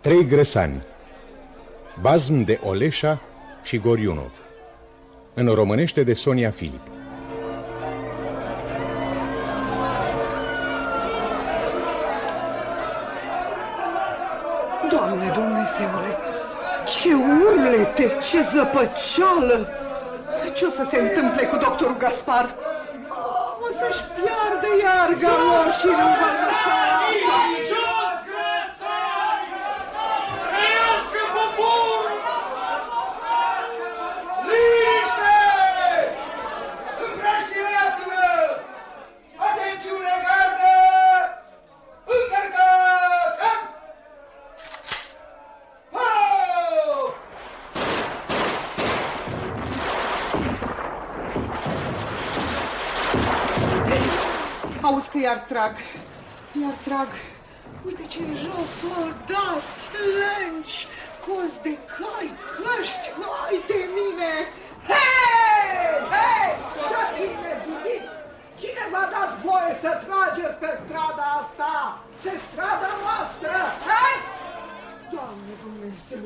Trei grăsani Bazm de Oleșa și Goriunov În românește de Sonia Filip Doamne Dumnezeule, ce urlete, ce zăpăceală! Ce o să se întâmple cu doctorul Gaspar? O să-și piardă iar galoșii în Auzi iar trag, iar trag. Uite ce e jos, soldați, lânci, cozi de cai, căști, hai de mine! Hei, hei, dați nebunit! Cine v-a dat voie să trageți pe strada asta? Pe strada noastră, hei? Doamne Dumnezeu,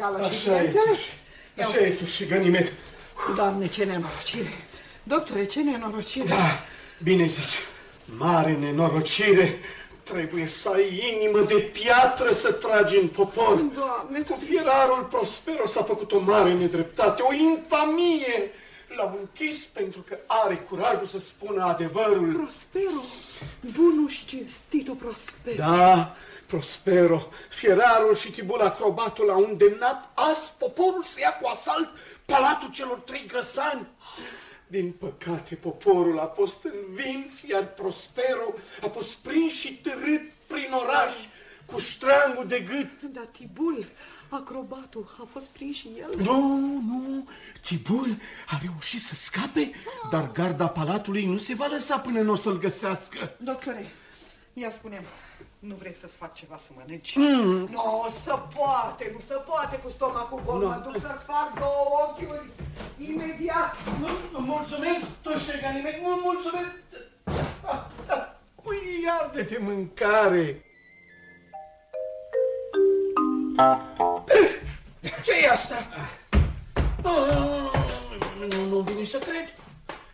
că ți-ai pierdut gala și Așa e, bineînțeles. tu, așa e tu și ganimet. Doamne, ce nenorocire! Doctore, ce nenorocire! Da, bine zici, mare nenorocire. Trebuie să ai inimă de piatră să tragi în popor. Doamne, Cu fierarul Prospero s-a făcut o mare nedreptate, o infamie. L-au închis pentru că are curajul să spună adevărul. Prospero, bunul și cinstitul Prospero. Da, Prospero, fierarul și tibul acrobatul au îndemnat azi poporul să ia cu asalt palatul celor trei grăsani. Din păcate, poporul a fost învins, iar Prospero a fost prins și târât prin oraș cu ștrangul de gât. Dar Tibul, acrobatul, a fost prins și el? Nu, nu, Tibul a reușit să scape, dar garda palatului nu se va lăsa până nu o să-l găsească. Doctore, ia spune nu vrei să-ți fac ceva să mănânci? Mm. Nu se poate, nu se poate cu stomacul gol. Nu. Mă duc să-ți fac două ochiuri imediat. Nu, nu, mulțumesc, tu șerganime, nu mulțumesc. Ah, Dar cui iarde de mâncare? ce e asta? Ah, Nu, nu vine să cred.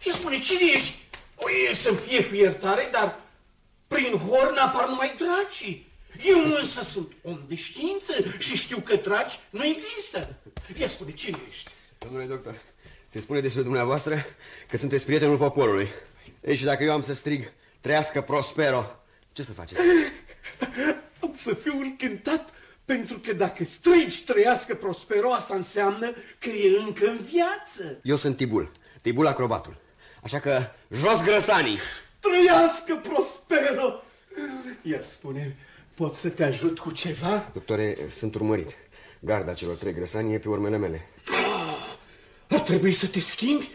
Ia spune, cine ești? O, să-mi fie cu iertare, dar prin horn apar numai dracii. Eu însă sunt om de știință și știu că draci nu există. Ia spune, cine ești? Domnule doctor, se spune despre dumneavoastră că sunteți prietenul poporului. Ei, și dacă eu am să strig, trăiască Prospero, ce să faceți? Am să fiu încântat pentru că dacă strigi trăiască Prospero, asta înseamnă că e încă în viață. Eu sunt Tibul, Tibul acrobatul. Așa că jos grăsanii! Trăiască Prospero! Ia spune, pot să te ajut cu ceva? Doctore, sunt urmărit. Garda celor trei grăsani e pe urmele mele. Ar trebui să te schimbi,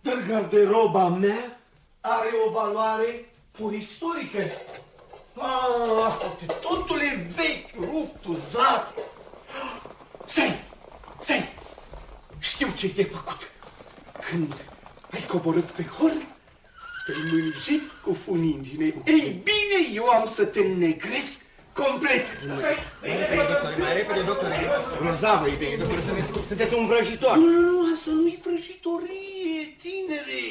dar garderoba mea are o valoare pur istorică. Ah, uite, totul e vechi, rupt, uzat. Stai, stai, știu ce-i de făcut. Când ai coborât pe horn, te-ai mânjit cu funingine. Ei bine, eu am să te negresc complet. Mai repede, doctore, mai repede, doctore. Grozavă idee, doctore, sunteți, sunteți un vrăjitor. Nu, nu, nu, asta nu-i vrăjitorie, tinere,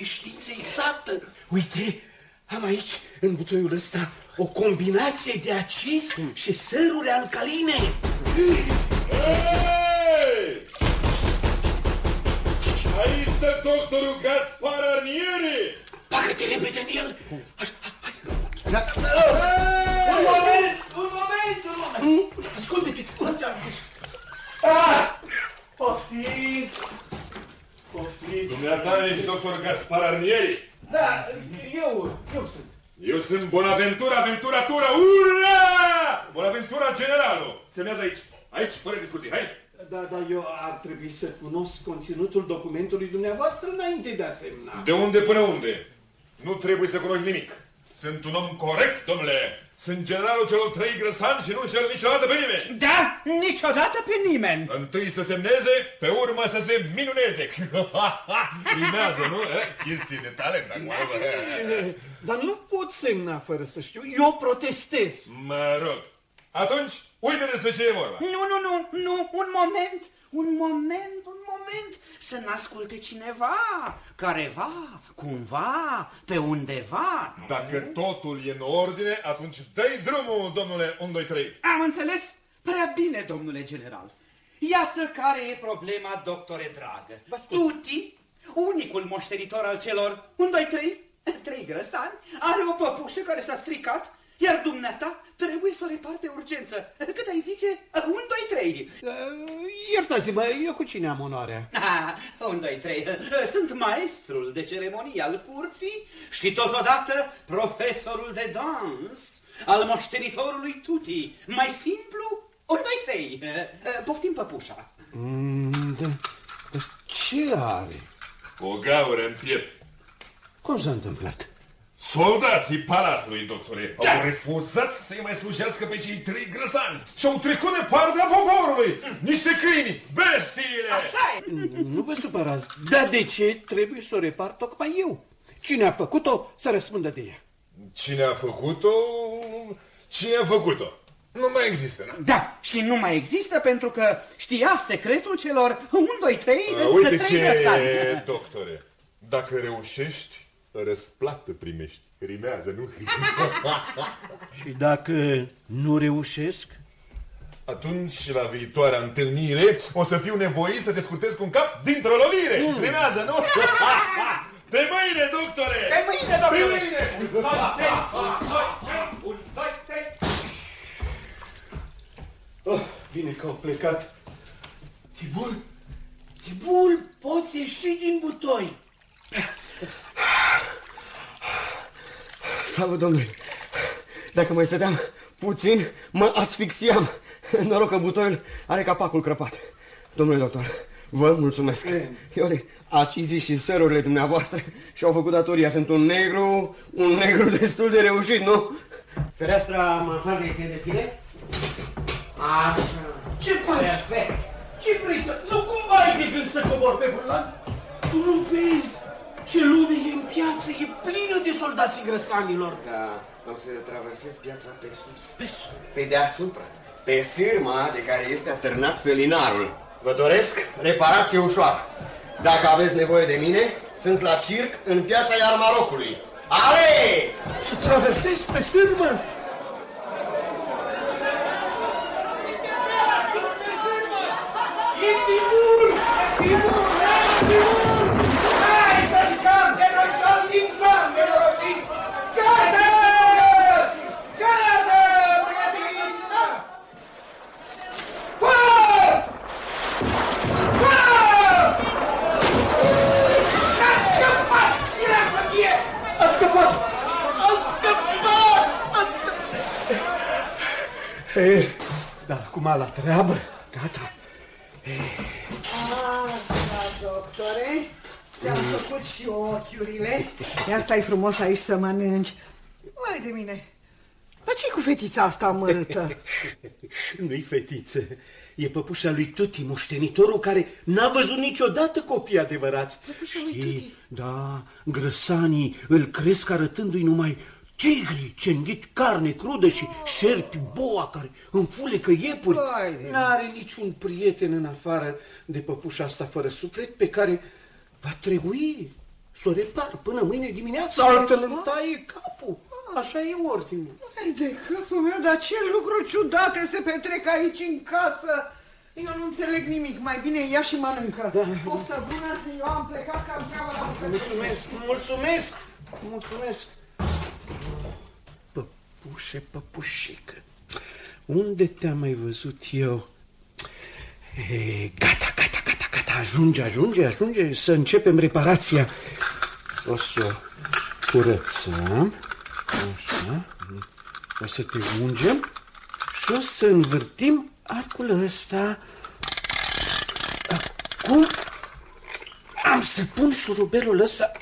e știință exactă. Uite, am aici, în butoiul ăsta, o combinație de acis și săruri alcaline. Hei! Aici stă doctorul Gaspar Arnieri! Bagă-te repede în el. Așa, hai. Da. Un moment, un moment, un moment. Ascultă-te. Ah! Poftiți! Poftiți! Dumneata ești doctor Gaspar Arnieri? Da, eu, eu sunt. Eu sunt Bonaventura Venturatura, ura! Bonaventura Generalo. Semnează aici. Aici, fără discuții, hai! Da, da, eu ar trebui să cunosc conținutul documentului dumneavoastră înainte de a semna. De unde până unde? Nu trebuie să cunoști nimic. Sunt un om corect, domnule. Sunt generalul celor trei grăsanți și nu înșel niciodată pe nimeni. Da, niciodată pe nimeni. Întâi să semneze, pe urmă să se minuneze. Rimează, nu? Eh? Chestii de talent acum. Eh, Dar nu pot semna fără să știu. Eu protestez. Mă rog. Atunci, uite despre ce e vorba. Nu, nu, nu, nu, un moment, un moment, un moment, să n-asculte cineva, careva, cumva, pe undeva. Dacă totul e în ordine, atunci dă-i drumul, domnule 1, 2, 3. Am înțeles? Prea bine, domnule general. Iată care e problema, doctore dragă. Tuti, unicul moștenitor al celor 1, 2, 3, trei grăsani, are o păpușă care s-a stricat, iar dumneata trebuie să o repar de urgență. Cât ai zice? 1, 2, 3. Uh, Iertați-mă, eu cu cine am onoarea? Ah, 1, 2, 3. Sunt maestrul de ceremonii al curții și totodată profesorul de dans al moștenitorului Tuti. Mai simplu? 1, 2, 3. Poftim păpușa. Mm, da, da, ce are? O gaură în piept. Cum s-a întâmplat? Soldații palatului, doctore, da. au refuzat să-i mai slujească pe cei trei grăsani și au trecut de partea poporului. Niște câini, bestiile! Așa e. Nu vă supărați, dar de ce trebuie să o repar tocmai eu? Cine a făcut-o să răspundă de ea? Cine a făcut-o? Cine a făcut-o? Nu mai există, nu? Da, și nu mai există pentru că știa secretul celor 1, 2, 3, A, Uite 3 ce, grăsani. doctore, dacă reușești, răsplată primești. Rimează, nu? Și dacă nu reușesc? Atunci, la viitoarea întâlnire, o să fiu nevoit să te scurtez cu un cap dintr-o lovire. Mm. Rimează, nu? Pe mâine, doctore! Pe mâine, doctore! Pe mâine! 1, 2, 3, 1, 2, 3. Oh, bine că au plecat. Tibul, Tibul, poți ieși din butoi. Slavă Domnului! Dacă mai stăteam puțin, mă asfixiam. Noroc că butoiul are capacul crăpat. Domnule doctor, vă mulțumesc. Iole, acizii și sărurile dumneavoastră și-au făcut datoria. Sunt un negru, un negru destul de reușit, nu? Fereastra mansardei se deschide? Așa. Ce faci? Perfect. Ce vrei să... Nu cumva ai de gând să cobor pe burlan? Tu nu vezi ce lume e în piață, e plină de soldații grăsanilor. Da, am să traversez piața pe sus. Pe sus? Pe deasupra. Pe sârma de care este atârnat felinarul. Vă doresc reparație ușoară. Dacă aveți nevoie de mine, sunt la circ în piața Iarmarocului. Ale! Să traversezi pe sârmă? Hai să scap de noi sau din bani, nenorocit! Gata! Gata, băiatii, stop! Fă! Fă! A scăpat! Era să fie! A scăpat! A scăpat! A scăpat! E, da, acum la treabă. Gata. Așa, doctore, ți-am făcut și ochiurile. Ia stai frumos aici să mănânci. Vai de mine, dar ce cu fetița asta amărâtă? Nu-i fetiță, e păpușa lui Tuti, moștenitorul care n-a văzut niciodată copii adevărați. Păpușa lui Știi, Tuti? da, grăsanii îl cresc arătându-i numai tigri ce înghit carne crudă și șerpi boa care înfulecă iepuri. Vai de N-are niciun prieten în afară de păpușa asta fără suflet pe care va trebui să o repar până mâine dimineață, altfel îmi taie capul. Așa e ordinul. Hai de capul meu, dar ce lucruri ciudate se petrec aici în casă. Eu nu înțeleg nimic. Mai bine ia și mănâncă. Da. Poftă bună, eu am plecat ca am treabă la bucătărie. Mulțumesc, mulțumesc, mulțumesc. Păpușe, păpușică, unde te-am mai văzut eu? E, gata, gata, gata, gata. ajunge, ajunge, ajunge să începem reparația. O să curățăm. Așa. O să te ungem și o să învârtim arcul ăsta. Acum am să pun șurubelul ăsta.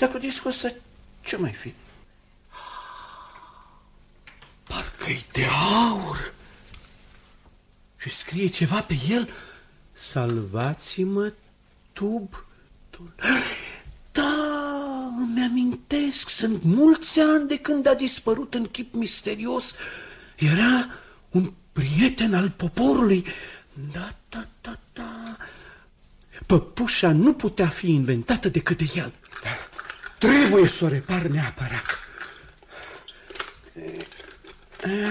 Ai. Dacă discul ăsta, ce mai fi? Parcă-i de aur. Și scrie ceva pe el. Salvați-mă, tub. tub. Da, îmi amintesc, sunt mulți ani de când a dispărut în chip misterios. Era un prieten al poporului. Da, da, da, da. Păpușa nu putea fi inventată decât de el. Trebuie să o repar neapărat.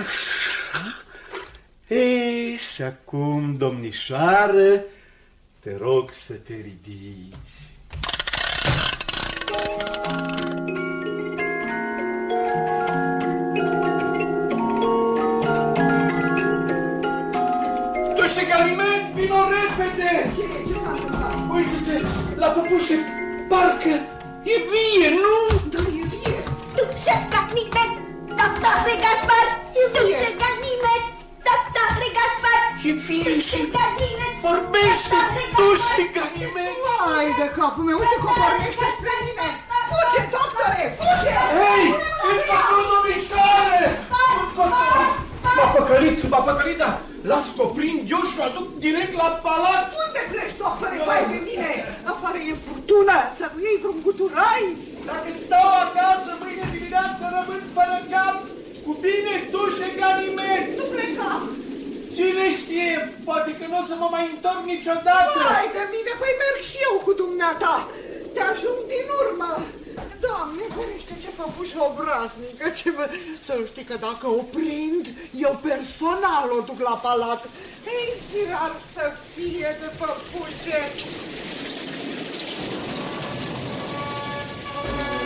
Așa. Ei, și acum, domnișoară, te rog să te ridici. Tu și Galiment, vino repede! Ce, ce s-a întâmplat? Uite-te, la păpușe, parcă e vie, nu? Da, e vie. Duże Ganimede, doktorze Gaspar! Duże Ganimede, doktorze Gaspar! E vie și Ganimede, vorbește, tu și Ganiment! Hai de capul meu, uite că pornește spre nimeni. Fuge, doctore, fuge! Hei, e acolo, domnișoare! M-a păcălit, m-a păcălit, dar las că o prind eu și o aduc direct la palat. Unde pleci, doctore, vai de mine? Afară e furtună, să nu iei vreun guturai. Dacă stau acasă, mâine dimineață rămân fără cap. Cu bine, tu și Ganiment! Nu pleca. Cine știe, poate că nu o să mă mai întorc niciodată. Vai de mine, păi merg și eu cu dumneata. Te ajung din urmă. Doamne, ferește ce păpușă obraznică, ce vă... Să știi că dacă o prind, eu personal o duc la palat. Ei, firar să fie de păpușe. Tibul.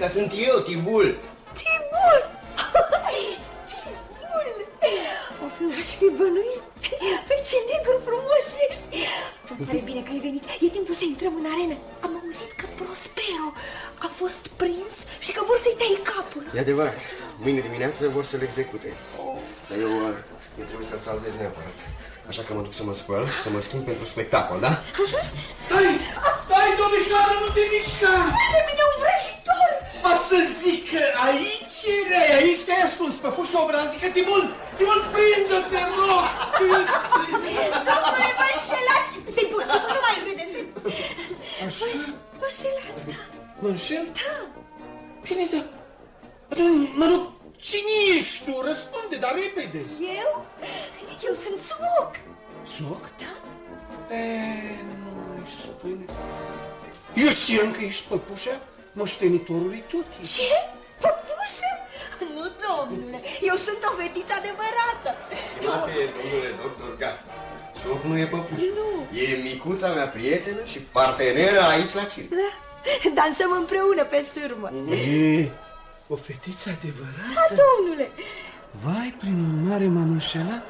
Nu știm ce-i frica. Sunt eu, Tibul. Tibul! Tibul! O fi n-aș fi bănuit. Păi ce negru frumos ești! Îmi pare bine că ai venit. E timpul să intrăm în arenă. Am auzit că Prospero a fost prins și că vor să-i tai capul. E adevărat. Mâine dimineață vor să-l execute. Dar eu, uh, eu trebuie să-l salvez neapărat. Așa că mă duc să mă spăl și să mă schimb pentru spectacol, da? Stai, stai, domnișoară, nu te mișca! Eu știam că ești păpușa moștenitorului Tuti. Ce? Păpușă? Nu, domnule, eu sunt o fetiță adevărată. Frate, domnule doctor Gasta, Soc nu e păpuș. Nu. E micuța mea prietenă și parteneră aici la circ. Da, dansăm împreună pe sârmă. E, o fetiță adevărată? Da, domnule. Vai, prin urmare m-am înșelat?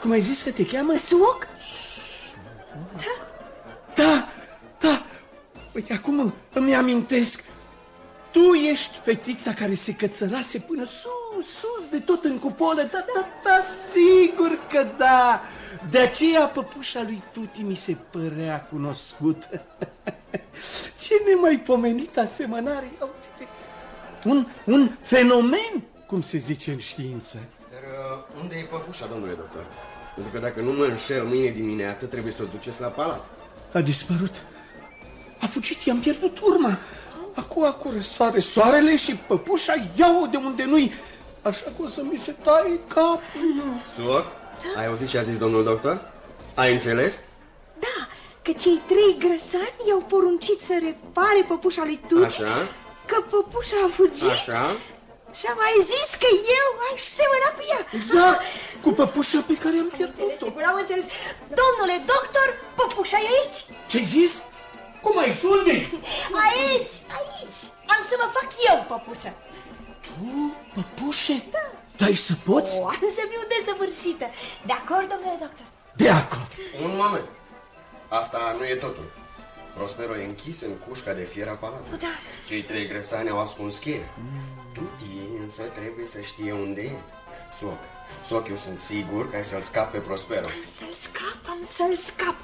Cum ai zis că te cheamă? Soc? Da, da. Uite, acum îmi amintesc. Tu ești fetița care se cățărase până sus, sus, de tot în cupolă. Da, da, da, sigur că da. De aceea păpușa lui Tuti mi se părea cunoscută. Ce nemaipomenit asemănare. Ia uite-te. Un, un fenomen, cum se zice în știință. Da, Unde e păpușa, domnule doctor? Pentru că dacă nu mă înșel mâine dimineață, trebuie să o duceți la palat. A dispărut. A fugit, i-am pierdut urma. Acum, acum răsare soarele și păpușa iau de unde nu-i. Așa că o să mi se taie capul. Nu. Suoc, ai auzit ce a zis domnul doctor? Ai înțeles? Da, că cei trei grăsani i-au poruncit să repare păpușa lui Tuti. Așa. Că păpușa a fugit. Așa. Și a mai zis că eu aș semăna cu ea. Exact, cu păpușa pe care am pierdut-o. Am înțeles. Domnule doctor, păpușa e aici. Ce-ai zis? Cum ai unde Aici, aici. Am să mă fac eu păpușa. Tu, păpușe? Da. Dai să poți? O, am să fiu desăvârșită. De acord, domnule doctor? De acord. Un moment. Asta nu e totul. Prospero e închis în cușca de fier a palatului. Da. Cei trei grăsani au ascuns cheie. Tuti însă trebuie să știe unde e. Soc, Soc, eu sunt sigur că ai să-l scap pe Prospero. Să-l scap, am să-l scap.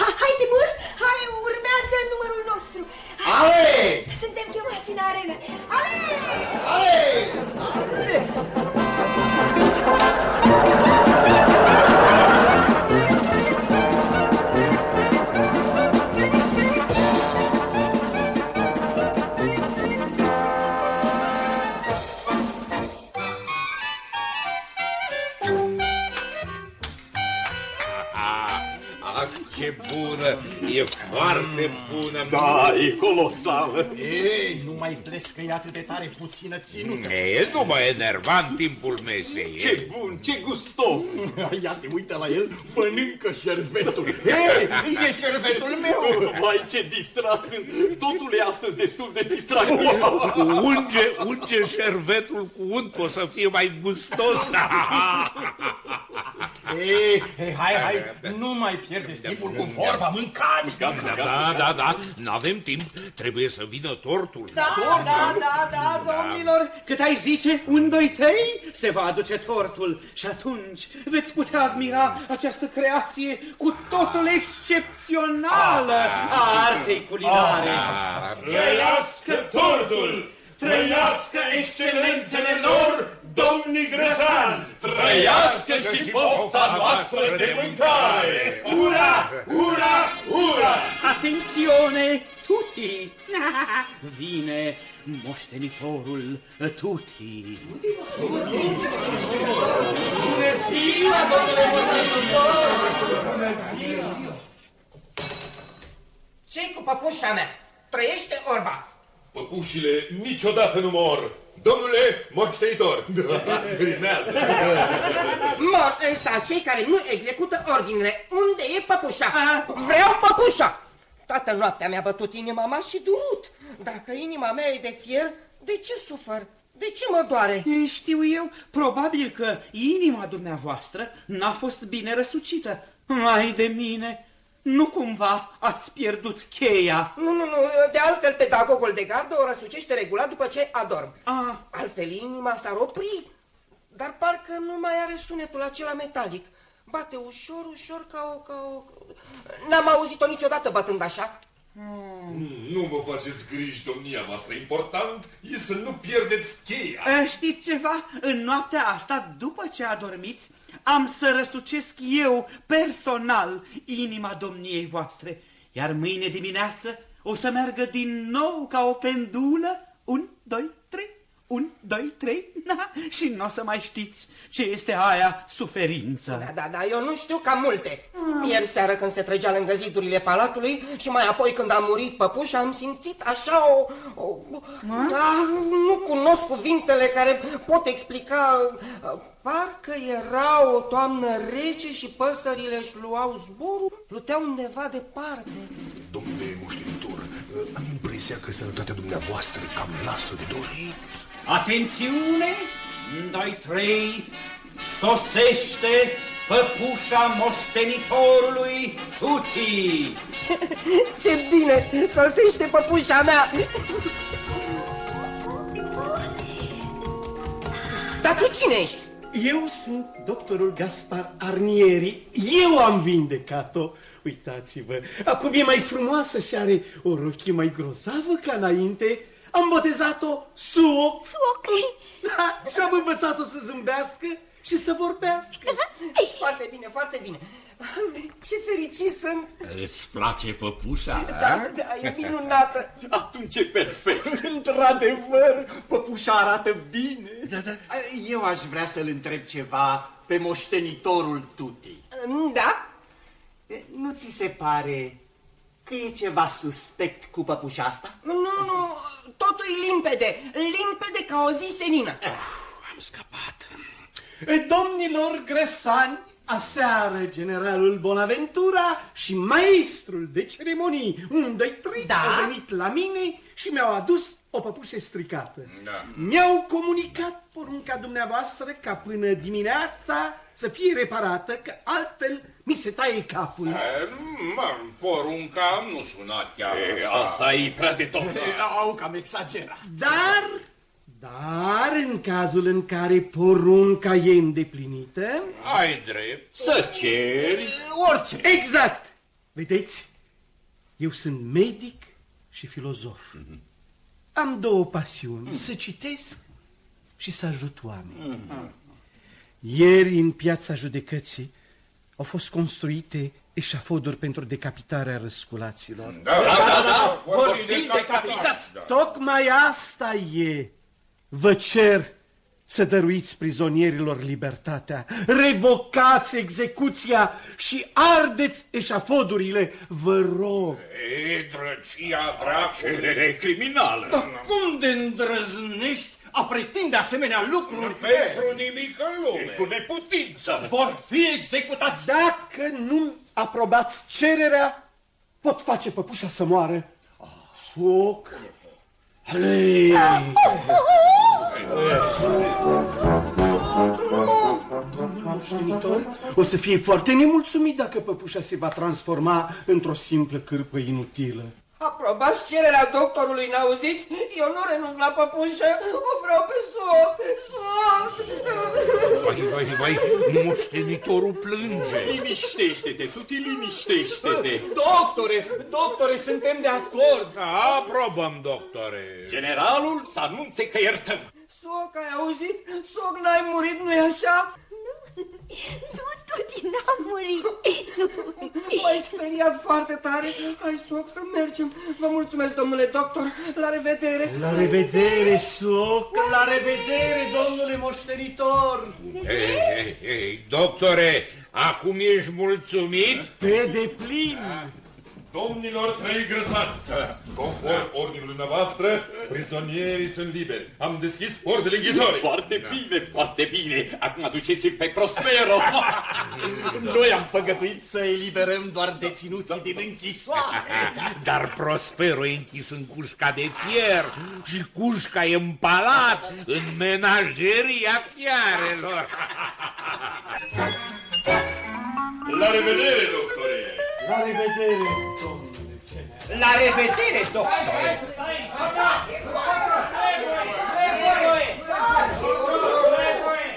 Ha, hai, Timur, hai, urmează numărul nostru. Ale! Suntem chemați în arenă. Ale! Ale! Ah, ce bună! E foarte bună! Da, e colosală. Ei, nu mai pleci că e atât de tare puțină ținută. E, nu mă enerva în timpul mesei. Ce bun, ce gustos! Ia te uită la el, mănâncă șervetul. Ei, e șervetul meu! Vai, ce distras sunt! Totul e astăzi destul de distractiv. Unge, unge șervetul cu unt, o să fie mai gustos. Ei, ei, hai, hai, nu mai pierdeți timpul cu vorba, mâncați! Da, da, da, da, n-avem timp, trebuie să vină tortul. Da, da, da, da, domnilor, cât ai zice, un, doi, trei, se va aduce tortul și atunci veți putea admira această creație cu totul excepțională a artei culinare. Trăiască tortul! Trăiască excelențele lor, domnii grăsani! Trăiască și pofta noastră de mâncare! Ura, ura, ura! Atențione, tutti! Vine moștenitorul tutti. Bună ziua, domnule moștenitor! Bună ziua! ce cu păpușa mea? Trăiește orba! Păpușile niciodată nu mor! Domnule moștenitor! Rimează! Mor însă cei care nu execută ordinele. Unde e păpușa? Vreau păpușa! Toată noaptea mi-a bătut inima, m-a și durut. Dacă inima mea e de fier, de ce sufăr? De ce mă doare? E, Știu eu, probabil că inima dumneavoastră n-a fost bine răsucită. Ai de mine! Nu cumva ați pierdut cheia. Nu, nu, nu, de altfel pedagogul de gardă o răsucește regulat după ce adorm. Ah. Altfel inima s-ar opri, dar parcă nu mai are sunetul acela metalic. Bate ușor, ușor ca o... Ca o... N-am auzit-o niciodată bătând așa. Nu vă faceți griji, domnia voastră. Important e să nu pierdeți cheia. E, Știți ceva? În noaptea asta, după ce adormiți, am să răsucesc eu, personal, inima domniei voastre. Iar mâine dimineață o să meargă din nou ca o pendulă. Un, doi, trei. Un, doi, trei. Na, și nu o să mai știți ce este aia suferință. Da, da, da, eu nu știu cam multe. Ieri seară când se trăgea lângă zidurile palatului și mai apoi când a murit păpușa am simțit așa o... o da, nu cunosc cuvintele care pot explica... Parcă era o toamnă rece și păsările își luau zborul, pluteau undeva departe. Domnule moștenitor, am impresia că sănătatea dumneavoastră cam lasă de dorit. Atențiune! Un, doi, trei, sosește păpușa moștenitorului Tuti! Ce bine! Sosește păpușa mea! Dar tu cine ești? Eu sunt doctorul Gaspar Arnieri. Eu am vindecat-o. Uitați-vă, acum e mai frumoasă și are o rochie mai grozavă ca înainte. am botezat-o Suoc. Suoc? Da, și am învățat-o să zâmbească și să vorbească. Foarte bine, foarte bine. Ce fericit sunt! Îți place păpușa? Da, da, e minunată. Atunci e perfect. Într-adevăr, păpușa arată bine. Da, da. Eu aș vrea să-l întreb ceva pe moștenitorul Tutei. Da? Nu ți se pare că e ceva suspect cu păpușa asta? Nu, nu, totul e limpede. Limpede ca o zi senină. Am scăpat. Domnilor grăsani, aseară generalul Bonaventura și maestrul de ceremonii, un, doi, trei, da? au venit la mine și mi-au adus o păpușă stricată. Da. Mi-au comunicat porunca dumneavoastră ca până dimineața să fie reparată, că altfel mi se taie capul. E, mă, porunca nu suna chiar e, așa. Asta e prea de tot. Au cam exagerat. Dar dar în cazul în care porunca e îndeplinită... Ai drept. Să ceri... Orice. Exact. Vedeți, eu sunt medic și filozof. Mm -hmm. Am două pasiuni, mm -hmm. să citesc și să ajut oameni. Mm -hmm. Ieri, în piața judecății, au fost construite eșafoduri pentru decapitarea răsculaților. Da, da, da, da, da. Vor fi decapitați. Tocmai asta e. Vă cer să dăruiți prizonierilor libertatea, revocați execuția și ardeți eșafodurile, vă rog. E, drăcia dracului, criminală. Dar cum de îndrăznești a pretinde asemenea lucruri? Pentru nimic în lume. E cu neputință. Vor fi executați. Dacă nu aprobați cererea, pot face păpușa să moară. Soc. Alei! Domnul moștenitor o să fie foarte nemulțumit dacă păpușa se va transforma într-o simplă cârpă inutilă. Aprobați cererea doctorului, n-auziți? Eu nu renunț la păpușă, o vreau pe soc, soc! Vai, vai, vai, moștenitorul plânge. Liniștește-te, tu te liniștește-te. Doctore, doctore, suntem de acord. Aprobăm, doctore. Generalul să anunțe că iertăm. Soc, ai auzit? Soc, n-ai murit, nu-i așa? Nu, Tuti n-a murit. M-ai speriat foarte tare. Hai, Soc, să mergem. Vă mulțumesc, domnule doctor. La revedere. La revedere, Soc. La revedere, domnule moștenitor. Hei, hei, hei, doctore, acum ești mulțumit? Pe deplin. Domnilor trei grăsani, conform ordinului dumneavoastră, prizonierii sunt liberi. Am deschis porțile închisorii. Foarte bine, foarte bine. Acum aduceți-l pe Prospero. Noi am făgăduit să eliberăm doar deținuții din închisoare. Dar Prospero e închis în cușca de fier și cușca e în palat, în menageria fiarelor. La revedere, doctore! La revedere, domnule La revedere, doctore!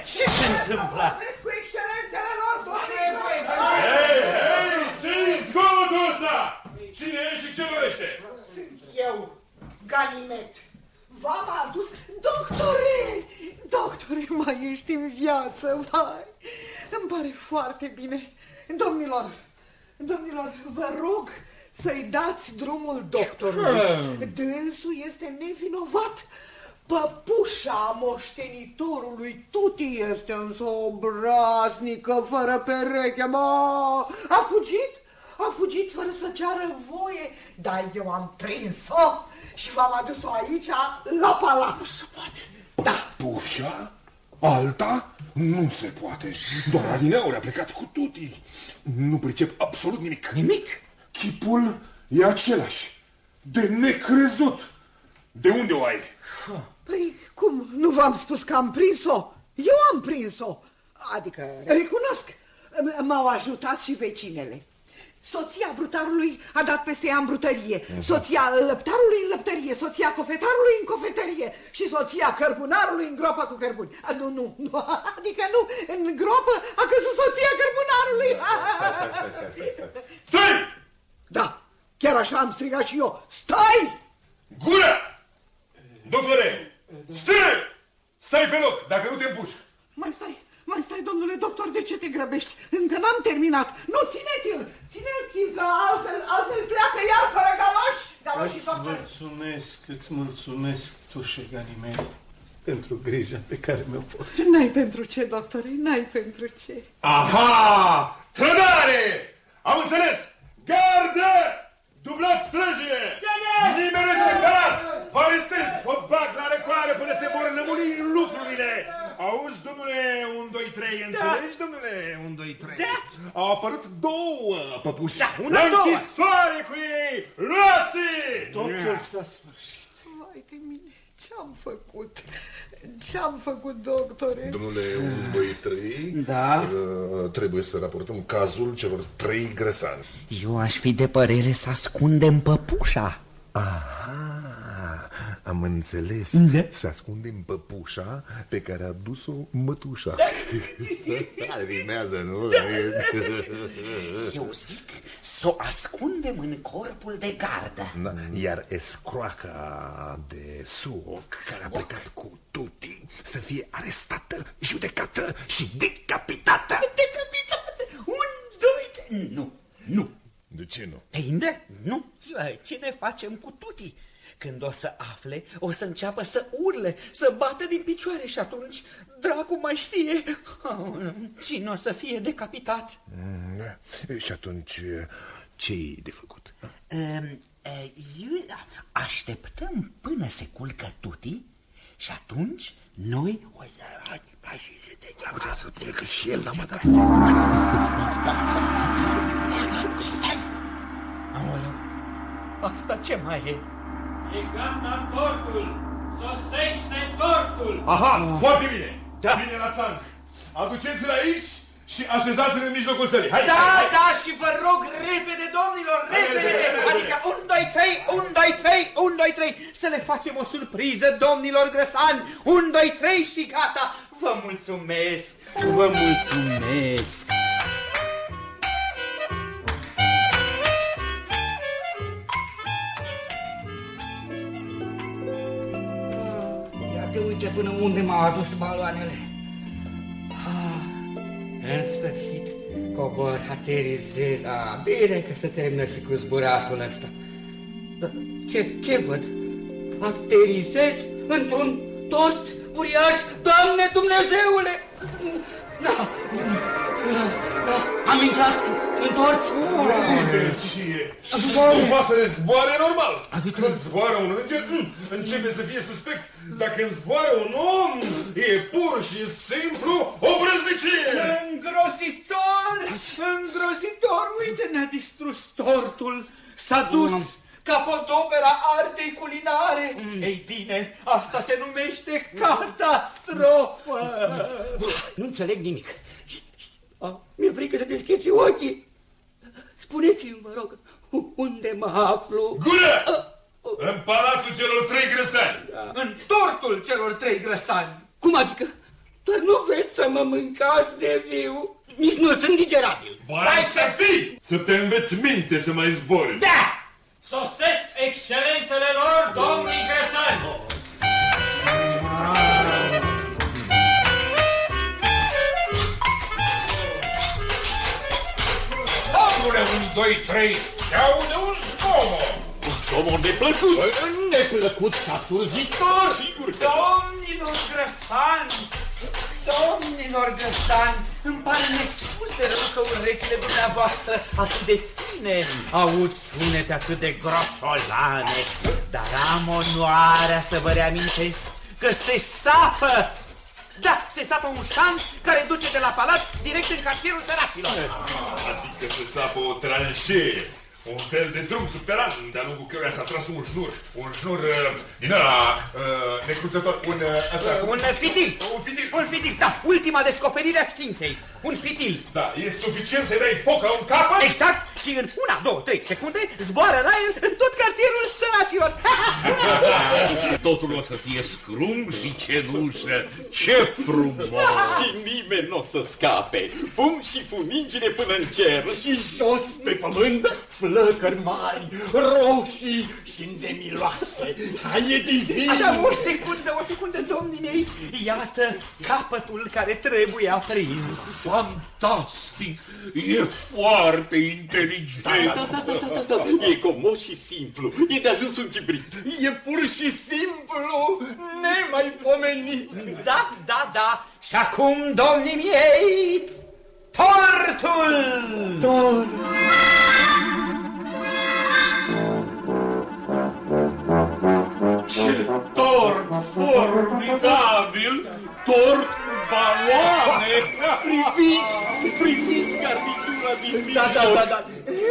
Ce se întâmplă? Cu excelențele lor, domnule! Hei, hei, ce-i zgomotul ăsta? Cine e și ce dorește? Sunt eu, Ganimet. V-am adus... Doctore! Doctore, mai ești în viață, vai! Îmi pare foarte bine. Domnilor, Domnilor, vă rog să-i dați drumul doctorului. Dânsul este nevinovat. Păpușa moștenitorului Tuti este însă obraznică, fără pereche, mă. A fugit? A fugit fără să ceară voie, dar eu am prins-o și v-am adus-o aici, la palat. Nu se poate. Da. Păpușa? Alta? Nu se poate. Doar Adineauri a plecat cu Tuti. Nu pricep absolut nimic. Nimic? Chipul e același. De necrezut. De unde o ai? Păi, cum? Nu v-am spus că am prins-o? Eu am prins-o. Adică, recunosc, m-au ajutat și vecinele. Soția brutarului a dat peste ea în brutărie, exact. soția lăptarului în lăptărie, soția cofetarului în cofetărie și soția cărbunarului în groapă cu cărbuni. A, nu, nu, nu, adică nu, în gropă a căzut soția cărbunarului. Stai, stai, stai, stai, stai, stai. Stai! Da, chiar așa am strigat și eu. Stai! Gură! Doctore, stai! Stai pe loc, dacă nu te împuși. Mai stai, mai stai, domnule doctor, de ce te grăbești? Încă n-am terminat. Nu, țineți-l! Țineți-l, că altfel, altfel pleacă iar fără galoși. Galoși Îți doctor. mulțumesc, îți mulțumesc, tușe Ganimede, pentru grija pe care mi-o pot. N-ai pentru ce, doctore, n-ai pentru ce. Aha! Trădare! Am înțeles! Gardă! Dublați străjile! Nimeni nu este carat! Vă arestez! Vă bag la recoare până se vor înămuri lucrurile! Auzi, domnule, un, doi, trei, înțelegi, domnule, un, doi, trei? Au apărut două păpuși. Da, una, la două. închisoare cu ei! Luați-i! Totul s-a sfârșit. Vai de mine, ce-am făcut? Ce-am făcut, doctore? Domnule 1, 2, 3, Da? uh, trebuie să raportăm cazul celor trei grăsani. Eu aș fi de părere să ascundem păpușa. Aha, am înțeles. Da. Să ascundem păpușa pe care a dus-o mătușa. Rimează, nu? Eu zic să o ascundem în corpul de gardă. Da, Iar escroaca de suoc care a plecat cu tuti să fie arestată, judecată și decapitată. Decapitată! Un, doi, trei... Nu, nu. De ce nu? Ei, de, nu. Ce ne facem cu tutii? Când o să afle, o să înceapă să urle, să bată din picioare și atunci dracu mai știe Aoleu, cine o să fie decapitat. Mm, da. Și atunci, ce e de făcut? Ehm, e, eu- Așteptăm până se culcă tutii și atunci noi o să... Hai, hai și să te Putea să plecă și el la mădă. Stai! Aoleu, asta ce mai e? E gata tortul! Sosește tortul! Aha, foarte bine! Da. Bine la țanc! Aduceți-l aici și așezați-l în mijlocul sării. Hai, Da, hai, hai. da, și vă rog repede, domnilor, repede! repede, repede. Adică un, doi, trei, un, doi, trei, un, doi, trei, să le facem o surpriză, domnilor grăsani! Un, doi, trei și gata! Vă mulțumesc! Vă mulțumesc! Până unde m-au adus baloanele. Ah, în sfârșit, cobor, aterizez. Ah, bine că se termină și cu zburatul ăsta. Dar ce, ce văd? Aterizez într-un tort uriaș, Doamne Dumnezeule! Da, da, da, am intrat în tort. Deci, nu poate să zboare normal. Când zboară un înger, mm, începe să fie suspect. Dar când zboară un om, e pur și simplu o brăznicie. Îngrozitor! Îngrozitor! Uite, ne-a distrus tortul! S-a dus capodopera artei culinare! Ei bine, asta se numește catastrofă! Nu înțeleg nimic. Ah, Mi-e frică să deschizi ochii. Spuneți-mi, vă rog, unde mă aflu? Gură! În palatul celor trei grăsani. În tortul celor trei grăsani! Cum adică? Dar nu vreți să mă mâncați de viu? Nici nu sunt digerabil. Hai să fii! Să te înveți minte să mai zbori. Da! Sosesc excelențele lor, domnii grăsani! Domnule, un, doi, trei, se aude un zgomot. Un somor neplăcut. Neplăcut și asurzitor. Sigur că... Domnilor grăsani! Domnilor grăsani! Îmi pare nespus de rău că urechile dumneavoastră atât de fine aud sunete atât de grosolane. Dar am onoarea să vă reamintesc că se sapă da, se sapă un șant care duce de la palat direct în cartierul săracilor. Adică se sapă o tranșee. Un fel de drum subteran de-a lungul căruia s-a tras un șnur. Un șnur uh, din ăla uh, necruțător. Un, uh, asta, Un fitil. Un fitil. Un fitil, da, ultima descoperire a științei. Un fitil. Da, e suficient să-i dai foc la un capăt? Exact, și în una, două, trei secunde zboară în aer tot cartierul săracilor. Totul o să fie scrum și cenușă. Ce frumos! Și nimeni nu o să scape. Fum și fumingine până în cer. Și jos pe pământ, flăcări mari, roșii și îndemiloase. Hai, e divin! Așa, o secundă, o secundă, domnii mei. Iată capătul care trebuie aprins. Fantastic! E foarte inteligent! Da, da, da, da, da, da. E comod și simplu. E de ajuns un chibrit. E pur și simplu nemaipomenit. Da, da, da. Și acum, domnii miei, tortul! Tor. Ce tort formidabil! Tort cu baloane! Priviți, priviți garnitura din Da, da, da, da.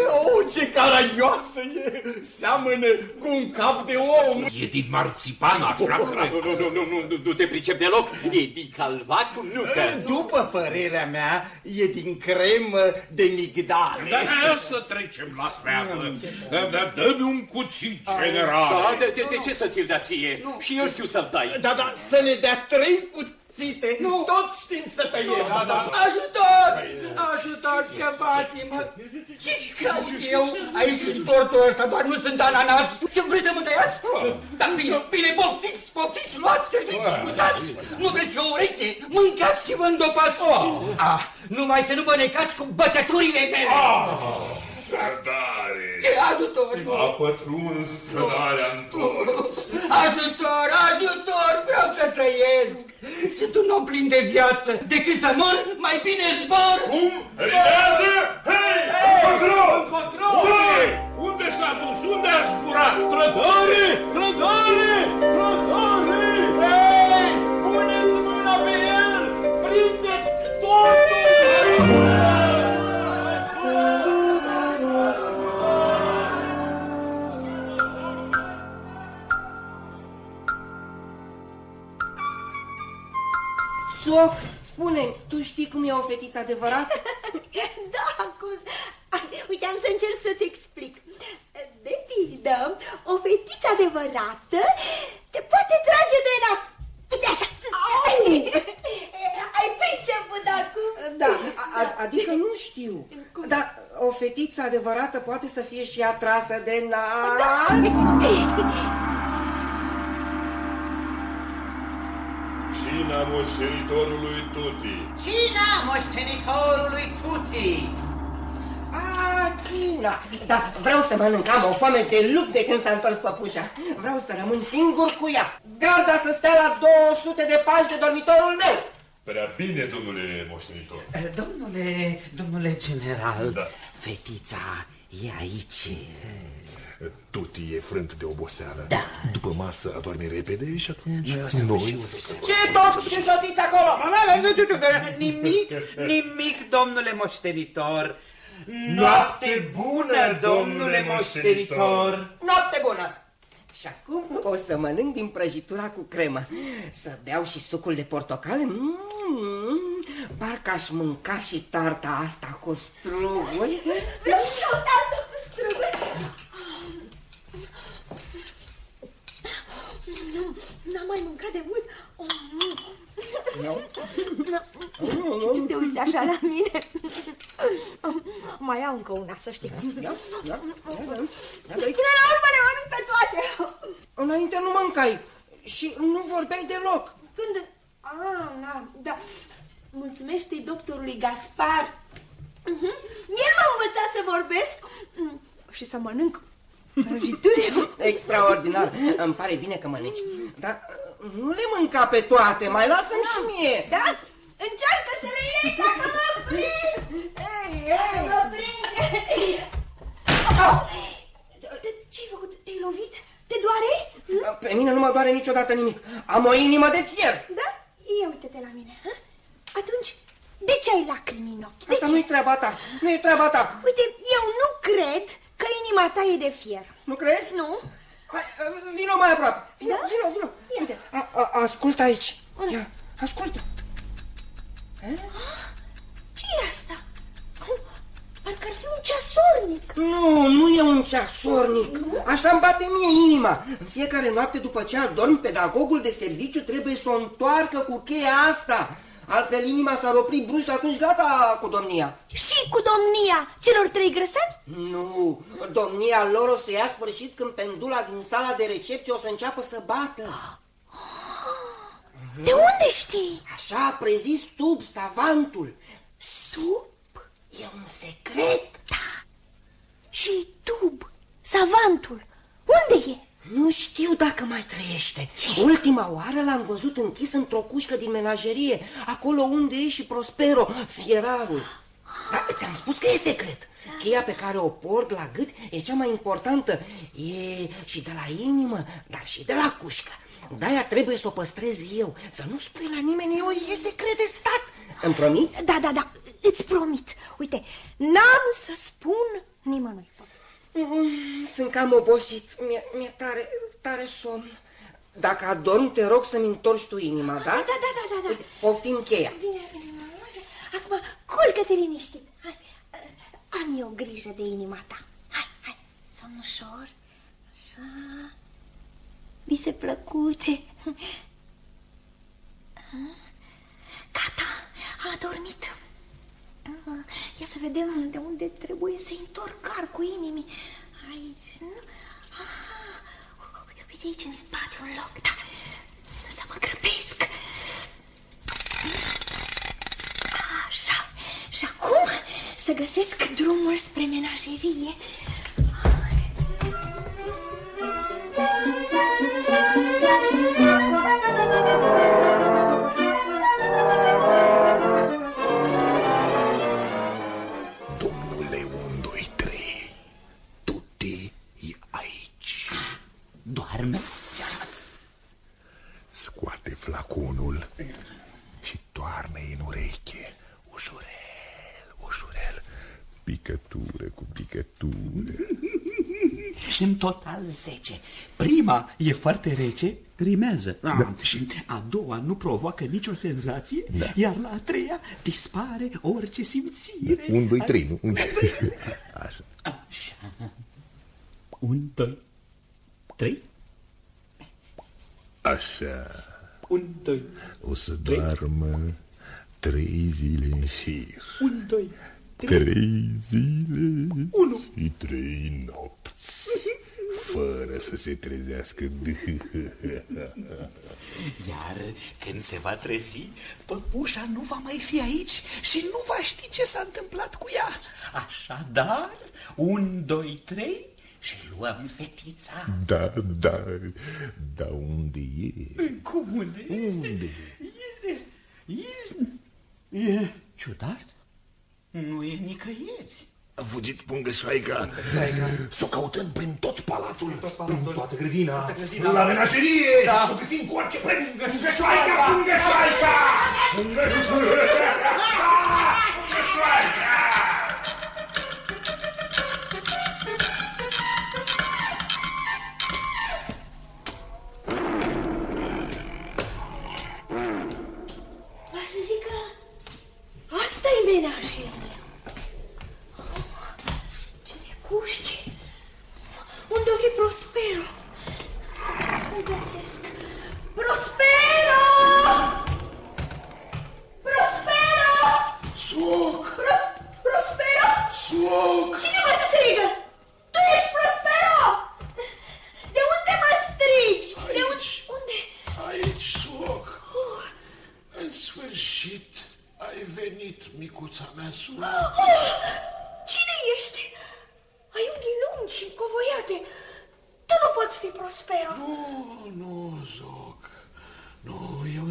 Oh, ce caragioasă e! Seamănă cu un cap de om. E din marțipan, așa cred. Nu, nu, nu, nu, nu, nu, nu te pricep deloc. E din calva cu nucă. După părerea mea, e din cremă de migdale. Da, să trecem la treabă. Dă-mi un cuțit general. Da, de, de, de ce să ți-l dea ție? Și eu știu să-l dai. Da, da, să ne dea trei cuțite. Nu. Toți știm să tăiem. Da, da. Ajutor! Ajutor, scăpați-mă! Ce caut eu aici în tortul ăsta? Doar nu sunt ananas. Ce vreți să mă tăiați? Da, bine, bine, poftiți, poftiți, luați, serviți, gustați. Nu vreți o ureche? Mâncați și vă îndopați. Ah, numai să nu vă necați cu bătăturile mele. Trădare! Ce ajutor! A pătruns trădarea în tort. Ajutor, ajutor, vreau să trăiesc. Sunt un om plin de viață. Decât să mor, mai bine zbor. Cum? Rimează? Hei! Încotro! Încotro! Stai! Unde s-a dus? Unde a zburat? Trădare! Trădare! Trădare! Hei, puneți mâna pe el! Prindeți totul! Soc, spune tu știi cum e o fetiță adevărată? da, Cuz. Ai, Uite, am să încerc să te explic. De pildă, o fetiță adevărată te poate trage de nas. Uite așa. Ai priceput acum? Da, a- a- adică nu știu. Dar o fetiță adevărată poate să fie și atrasă de nas? Da. Cina moștenitorului Tuti. Cina moștenitorului Tuti. A, cina! Da, vreau să mănânc, am o foame de lup de când s-a întors păpușa. Vreau să rămân singur cu ea. Garda să stea la 200 de pași de dormitorul meu. Prea bine, domnule moștenitor. Domnule, domnule general, Da. fetița e aici. Tuti e frânt de oboseală. Da. După masă adorme repede și atunci Noi o să noi... Ce tot și șotiți acolo? Nimic, nimic, domnule moștenitor. Noapte bună, domnule moștenitor. Noapte bună! Și acum o să mănânc din prăjitura cu cremă. Să beau și sucul de portocale. Mm, parcă aș mânca și tarta asta cu struguri. Vreau și o tartă cu struguri. Nu, n-am mai mâncat de mult. Ce te uiți așa la mine? Mai au încă una, să știi. Până la urmă le mănânc pe toate. Înainte nu mâncai și nu vorbeai deloc. Când... Ah, na, da. Mulțumește doctorului Gaspar. Mhm. El m-a învățat să vorbesc mm, și să mănânc prăjituri. Extraordinar. Îmi pare bine că mănânci. Dar uh, nu le mânca pe toate, mai lasă-mi și mie. Da? Încearcă să le iei dacă mă prind! Ei, ei! Mă prind! Ce-ai făcut? Te-ai lovit? Te doare? Pe mine nu mă doare niciodată nimic. Am o inimă de fier. Da? Ia uite-te la mine. Ha? Atunci, de ce ai lacrimi în ochi? De Asta ce? nu-i treaba ta. Nu e treaba ta. Uite, eu nu cred că inima ta e de fier. Nu crezi? Nu? Hai, uh, vino mai aproape. Vino, Da? vino, vino. Uite, a, a, ascultă aici. Ia, ascultă. ce e asta? Parcă ar fi un ceasornic. Nu, nu e un ceasornic. Așa îmi bate mie inima. În fiecare noapte după ce adorm, pedagogul de serviciu trebuie să o întoarcă cu cheia asta. Altfel inima s-ar opri brusc și atunci gata cu domnia. Și cu domnia celor trei grăsani? Nu, domnia lor o să ia sfârșit când pendula din sala de recepție o să înceapă să bată. De unde știi? Așa a prezis Tub, savantul. Tub? E un secret. Da. Și Tub, savantul, unde e? Nu știu dacă mai trăiește. Ce? Ultima oară l-am văzut închis într-o cușcă din menagerie, acolo unde e și Prospero, fierarul. Dar ți-am spus că e secret. Cheia pe care o port la gât e cea mai importantă. E și de la inimă, dar și de la cușcă. De-aia trebuie să o păstrez eu, să nu spui la nimeni, eu e secret de stat. Îmi promiți? Da, da, da, îți promit. Uite, n-am să spun nimănui. Mm, sunt cam obosit, mi-e mi, tare, tare somn. Dacă adorm, te rog să-mi întorci tu inima, da? Da, da, da, da, da. Uite, poftim cheia. Bine, Acum, culcă-te liniștit. Hai, am eu grijă de inima ta. Hai, hai, somn ușor. Așa. Vise plăcute. Gata, a adormit. Ia să vedem de unde trebuie să-i întorc carcul inimii. Aici, nu? Ah, uite aici în spate un loc, da. Să mă grăbesc. Așa. Și acum să găsesc drumul spre menagerie. Domnule picătură. Și în total 10. Prima e foarte rece, rimează. Da. Ah, și a doua nu provoacă nicio senzație, Da. iar la a treia dispare orice simțire. 1, 2, 3, nu? Un, Așa. Așa. Un, doi, trei. Așa. Un, doi, O să doarmă trei zile în șir. un, doi, trei. Trei zile Unu. și trei nopți. Fără să se trezească. Iar când se va trezi, păpușa nu va mai fi aici și nu va ști ce s-a întâmplat cu ea. Așadar, un, doi, trei și luăm fetița. Da, da, da unde e? Cum unde este? Unde? Este, este, e ciudat. Nu e nicăieri. A fugit pungășoaica. Să o căutăm prin tot palatul, prin toată grădina, Toată grădina. la menagerie, Da. să o găsim cu orice preț. Pungășoaica, pungășoaica! Va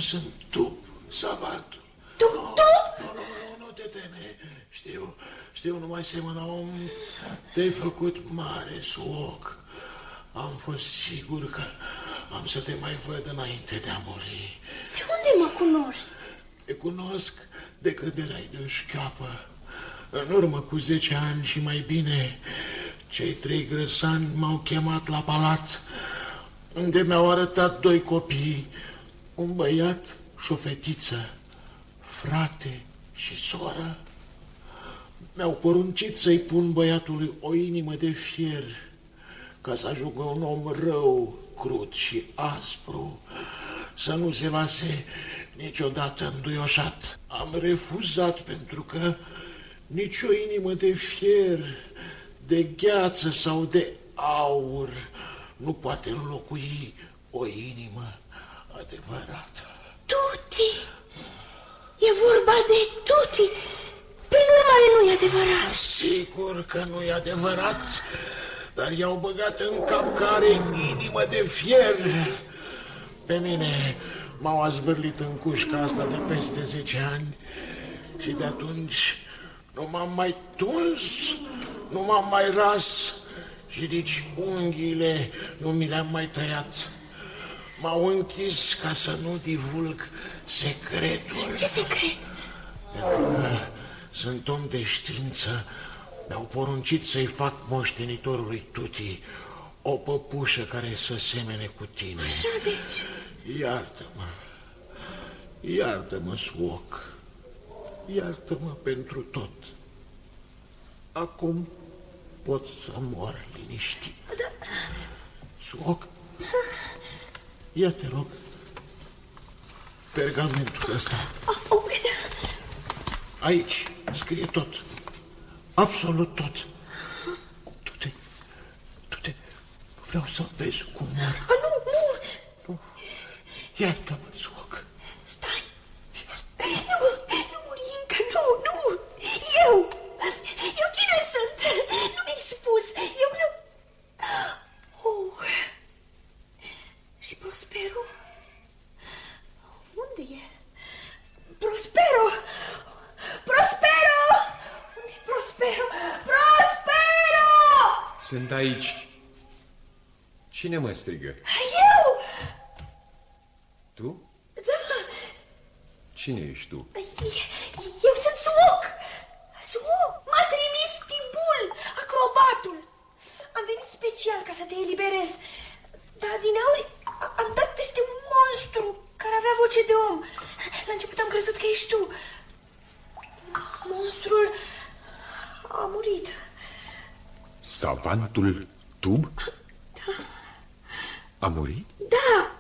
sunt Tup, savantul. Tu, tu? Nu, nu, nu, nu te teme. Știu, știu, nu mai semănă om. Te-ai făcut mare, Soc. Am fost sigur că am să te mai văd înainte de a muri. De unde mă cunoști? Te cunosc de când erai de șchioapă. În urmă cu zece ani și mai bine, cei trei grăsani m-au chemat la palat, unde mi-au arătat doi copii, un băiat și o fetiță, frate și soră. Mi-au poruncit să-i pun băiatului o inimă de fier ca să ajungă un om rău, crud și aspru, să nu se lase niciodată înduioșat. Am refuzat pentru că nici o inimă de fier, de gheață sau de aur nu poate înlocui o inimă adevărată. Tuti! E vorba de Tuti! Prin urmare nu e adevărat. Sigur că nu e adevărat, dar i-au băgat în cap care inimă de fier. Pe mine m-au azvârlit în cușca asta de peste 10 ani și de atunci nu m-am mai tuns, nu m-am mai ras și nici unghiile nu mi le-am mai tăiat. M-au închis ca să nu divulg secretul. Ce secret? Pentru că sunt om de știință, mi-au poruncit să-i fac moștenitorului Tuti o păpușă care să semene cu tine. Așa deci. Iartă-mă. Iartă-mă, suoc. Iartă-mă pentru tot. Acum pot să mor liniștit. Da. Suoc, ia te rog, pergamentul ăsta. Oh, Aici scrie tot. Absolut tot. Du-te, du-te. Vreau să vezi cum mor. A, nu, nu. Iartă-mă, suoc. Stai. Nu, nu muri încă, nu, nu. Eu. Eu cine sunt? Nu mi-ai spus. Eu nu... Oh. Și Prospero? Unde e? Prospero! Prospero! Unde e Prospero? Prospero! Sunt aici. Cine mă strigă? Eu! Tu? Da, Cine ești tu? eu sunt Suoc! Suoc! M-a trimis Tibul, acrobatul! Am venit special ca să te eliberez. Dar din auri am dat peste un monstru care avea voce de om. La început am crezut că ești tu. Monstrul a murit. Savantul Tub? A murit? Da!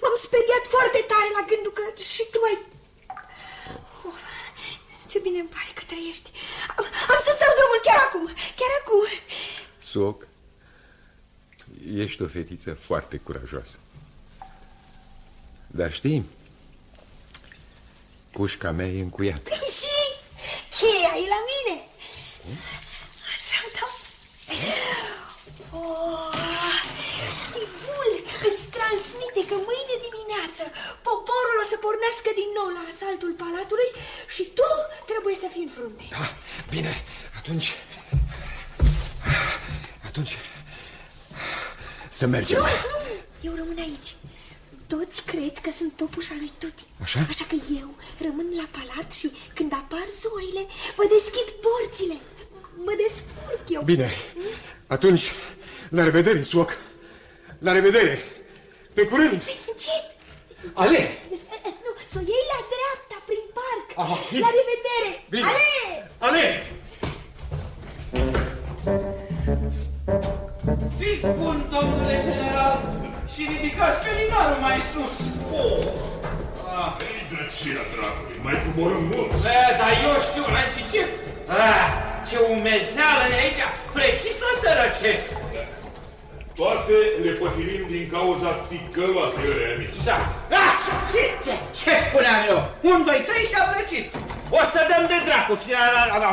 M-am speriat foarte tare la gândul că și tu ai... Oh, ce bine îmi pare că trăiești. Am, am să stau drumul chiar acum, chiar acum. Soc, ești o fetiță foarte curajoasă. Dar știi, cușca mea e încuiată. Și cheia e la mine. Așa, da. Oh, Tibul îți transmite că mâine dimineață poporul o să pornească din nou la asaltul palatului și tu trebuie să fii în frunte. Da, bine, atunci... Atunci... Să mergem. Nu, nu, eu rămân aici. Toți cred că sunt popușa lui Tuti. Așa? Așa că eu rămân la palat și când apar zoile, vă deschid porțile. Mă despurc eu. Bine, atunci, la revedere, Suoc. La revedere. Pe curând. Încet. Ale! Nu, să o iei la dreapta, prin parc. Aha, bine. La revedere. Bine. Ale! Ale! Fiți bun, domnule general, și ridicați felinarul mai sus. Oh. Ah. Ei, drăcia dracului, mai coborâm mult. E, dar eu știu, la și ce? Ah, ce umezeală e aici, precis o să răcesc. Toate le pătirim din cauza ticăloasei amici. Da. Așa, ce, ce, ce spuneam eu? Un, doi, trei și am răcit. O să dăm de dracu, fiara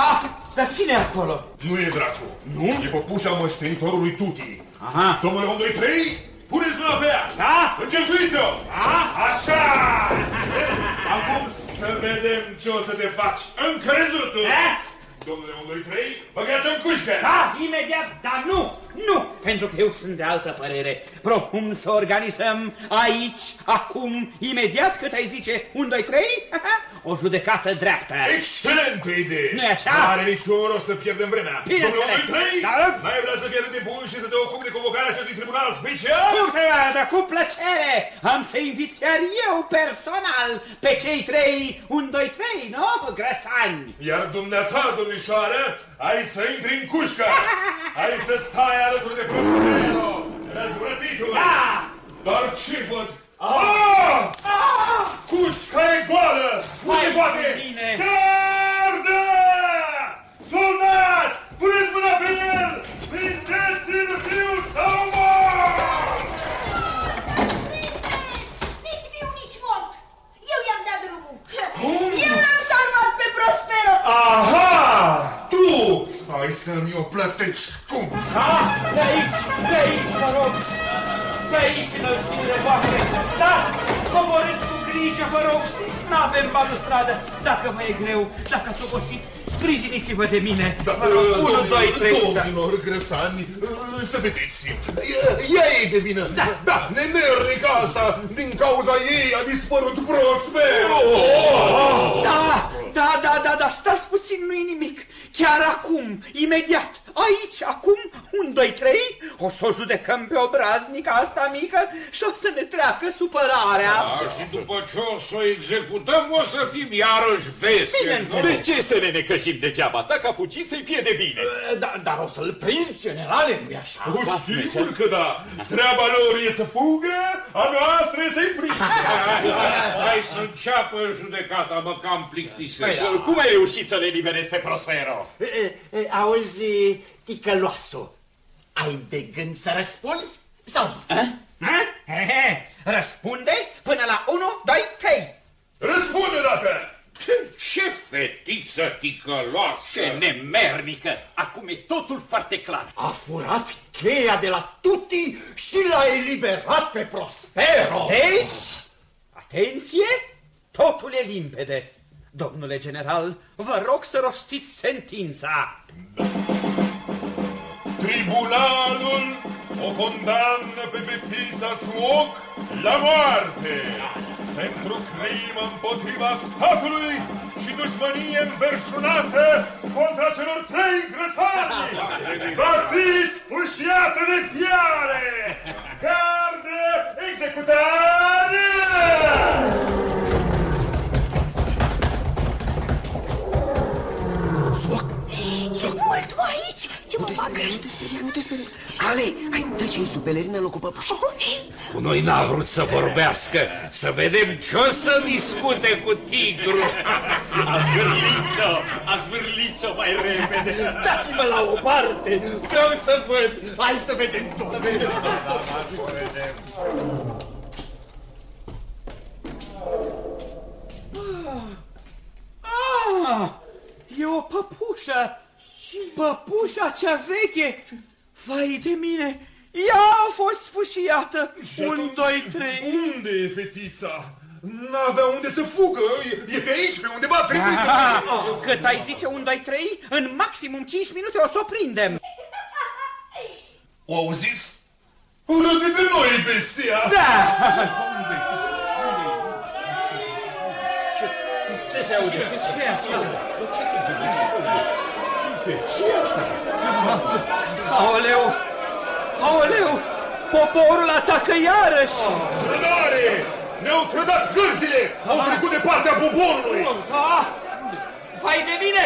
Ah, dar cine e acolo? Nu e dracu. Nu? E păpușa moștenitorului Tuti. Aha. Domnule 1, 2, 3, puneți mâna pe ea. Da? Încercuiți-o. Da? Așa. Acum să vedem ce o să te faci. Încrezutul. Da? Domnule 1, 2, 3, băgați-o în cușcă. Da, imediat, dar nu! Nu, pentru că eu sunt de altă părere. Propun să organizăm aici, acum, imediat cât ai zice, un, doi, trei, o judecată dreaptă. Excelentă idee! Nu-i așa? Are niciun rost să pierdem vremea. Bineînțeles. Domnule Trei, Da. mai vrea să pierde timpul și să te ocupi de convocarea acestui tribunal special? Cum să dar cu plăcere! Am să invit chiar eu personal pe cei trei, un, doi, trei, nu? Grăsani! Iar dumneata, domnișoară, ai să intri în cușcă! ai să stai alături de Prospero, răzvrătitul! Da! Dar ce văd? Ah! Cușca e goală! Nu se poate! bine. Gardă! Soldați! Puneți mâna pe el! Prindeți-l viu sau mort! Nici viu, nici mort! Eu i-am dat drumul! Cum? Eu l-am salvat pe Prospero! Aha! Tu! Ai să-mi o plătești scump! Da, de aici, de aici, vă rog! De aici, înălțimile voastre! Stați! Coborâți cu grijă, vă rog! Știți, n-avem balustradă! Dacă vă e greu, dacă ați obosit, sprijiniți-vă de mine! Da, Vă rog, unu, doi, trei! da. Domnilor grăsani, să vedeți, ea e de vină. Da, da nemernica asta, din cauza ei a dispărut Prospero. Oh! Da, da, da, da, da, stați puțin, nu-i nimic. Chiar acum, imediat, aici, acum, un, doi, trei, o să o judecăm pe obraznica asta mică și o să ne treacă supărarea. Da, și după ce o să o executăm, o să fim iarăși vese. De ce să ne necășim degeaba? Dacă a fugit, să-i fie de bine. Da, dar o să-l prinzi, generale, nu-i așa? O, sigur că da. Treaba lor e să fugă, a noastră e să-i prindă. Hai să înceapă judecata, mă cam plictisesc. Cum ai reușit să le liberezi pe Prospero? E, e, Auzi, ticăloaso, ai de gând să răspunzi sau nu? Ha? He, he. Răspunde până la 1, 2, 3. Răspunde dată! Ce fetiță ticăloasă! Ce nemernică! Acum e totul foarte clar. A furat cheia de la Tuti și l-a eliberat pe Prospero. Deci, atenție, totul e limpede. Domnule general, vă rog să rostiți sentința. Tribunalul o condamnă pe fetița Suoc la moarte pentru crimă împotriva statului și dușmănie înverșunată contra celor trei grăsani. Va fi sfârșiată de fiare! Gardă executare! Mult tu aici! Ce mă fac? Nu te speria. Ale, hai, dă-și în sub pelerină în locul păpușii. Cu noi n-a vrut să vorbească, să vedem ce o să discute cu tigru. A zvârlit-o, a zvârlit-o mai repede. Dați-mă la o parte, vreau să văd. Hai să vedem tot. Să vedem Ah, e o păpușă! Păpușa cea veche! Vai de mine! Ea a fost sfâșiată! Un, doi, trei! Unde e fetița? N-avea unde să fugă, e, e pe aici, pe undeva, trebuie să... Aha, cât ai zice un, doi, trei, în maximum 5 minute o să o prindem! O auziți? Urât de noi, bestia! Da! Ce se aude? Ce e asta? Ce e asta? Aoleu! Aoleu! Poporul atacă iarăși! Trădare! Ne-au trădat gârzile! Au trecut de partea poporului! Ah! Vai de mine!